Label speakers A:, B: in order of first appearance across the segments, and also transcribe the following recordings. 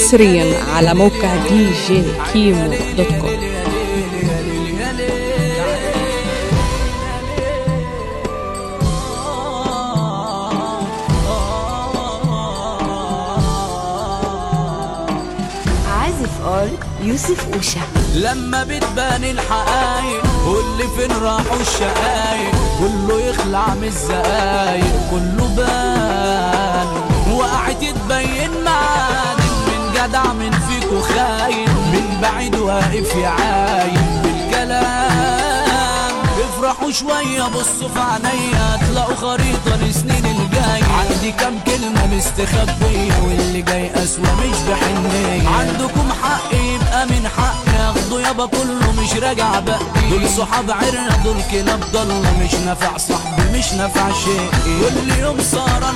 A: حصريا على موقع دي جي كيمو dot com.
B: عازف اول يوسف أوشا.
C: لما بتبان الحقايق واللي فين راحوا الشقايق؟ كله يخلع من الزقايق كله بان. وقعت تبين معادن من جدع من فيكو خاين من بعيد واقف يعاين بالكلام. افرحوا شوية بصوا في عينيا تلاقوا خريطة لسنين الجاي. عندي كام كلمة مستخبية واللي جاي أسوأ مش بحنية عندكم حق يبقى من حق ياخدوا يابا كله مش راجع بقى دول صحاب عرنا دول كلاب ضلة مش نافع صاحبي مش نافع شيء. كل يوم سهران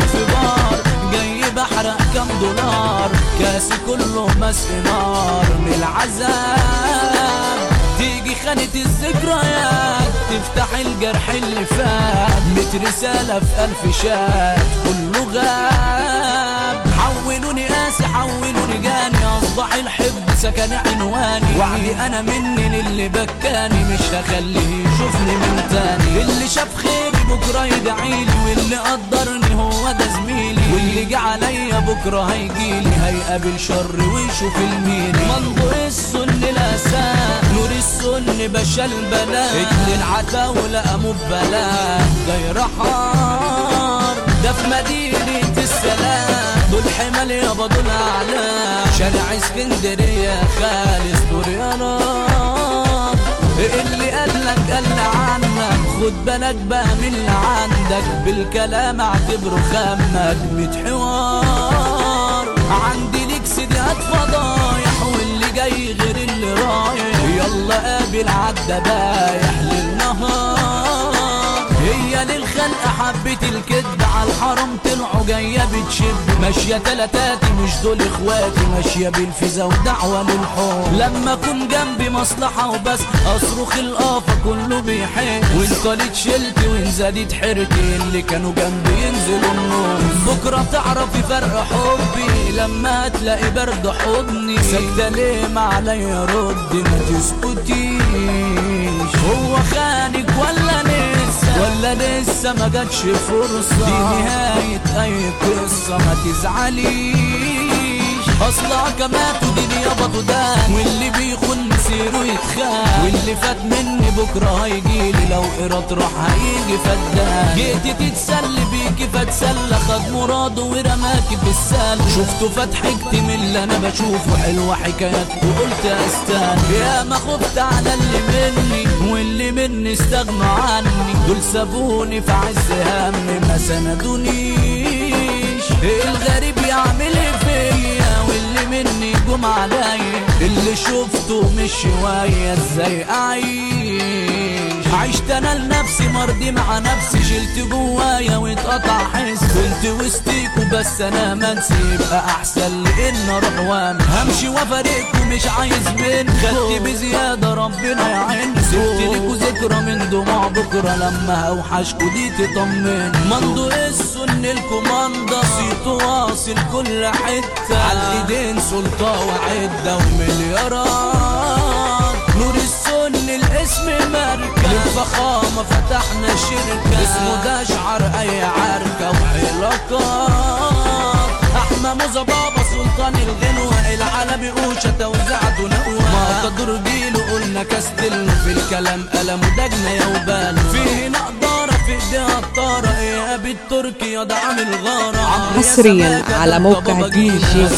C: كاسي كله مسك نار من العذاب. تيجي خانة الذكريات تفتح الجرح اللي فات. ميت رسالة في ألف شات كله غاب. حولوني قاسي حولوني جاني. أصبح الحب سكن عنواني. وعدي أنا مني للي بكاني. مش هخليه يشوفني من تاني. اللي شاف خيري بكرة يدعيلي واللي قدرني هو ده زميلي. واللي جه عليا بكرة هيجيلي هيقابل شر ويشوف الميري. منظور السن الأساء نور السن باشا البلاء. اتنين عتاولة قاموا ببلاء جاي رحار ده في مدينة السلام. دول حمال يابا دول أعلام. شارع اسكندرية خالص دور يا نار اللي قالك؟ قال عنك. خد بالك بقى من اللي عندك بالكلام اعتبره خمك ميت حوار. عندي ليك سيديات فضايح واللي جاي غير اللي رايح. يلا قابل للنهار للخلق حبة الكذب على الحرم طلعوا جاية بتشب ماشية تلاتاتي مش دول إخواتي ماشية بالفيزا ودعوة للحب لما أكون جنبي مصلحة وبس أصرخ القافة كله بيحب وإن طالت شلتي وإن زادت حيرتي اللي كانوا جنبي ينزلوا النوم. بكرة تعرفي فرق حبي لما تلاقي برد حضني. ساكتة ليه ما عليا ردي ما تسكتيش هو خانك ولا لسه ولا لسه ما جاتش فرصة. دي نهاية أي قصة ما تزعليش. أصلها كمات ودي يابا تدان واللي بيخون مسيره يتخان. واللي فات مني بكرة هيجيلي لو قرات راح هيجي فدان جيتي تتسلي بيكي فتسلى خد مراده ورماكي في السل شفته فضحكت من اللي أنا بشوفه حلوة حكايات وقلت استنى يا ما خفت على اللي مني. واللي مني استغنوا عني. دول سابوني في عز همي ما سندونيش. الغريب يعمل إيه فيا واللي مني جم عليا؟ اللي شفته مش شوية إزاي أعيش؟ عشت أنا لنفسي مرضي مع نفسي شلت جوايا واتقطع حس. كنت وسطيكوا بس أنا منسي يبقى أحسن لأن أروح وام همشي وافارقكوا مش عايز من خدت بزيادة ربنا يعين. سبت ليكوا ذكرى من دموع بكرة. لما اوحشكوا دي تطمن. مندو السن الكوماندا صيته واصل كل حتة. على الإيدين سلطة وعدة ومليارات. الاسم ماركة للفخامة فتحنا شركة. اسمه ده اشعر أي عركة. وحلقات احمى موزة بابا سلطان الغنوة. العالمي أوشة توزعت نقوة. ما تدور جيله قلنا كاستله في الكلام قلم ودجنا يا وبال. فيه نقدارة في إيديها الطارة. إيه أبي التركي يا ده عامل غارة
A: حصرياً على موقع دي. جي كيمو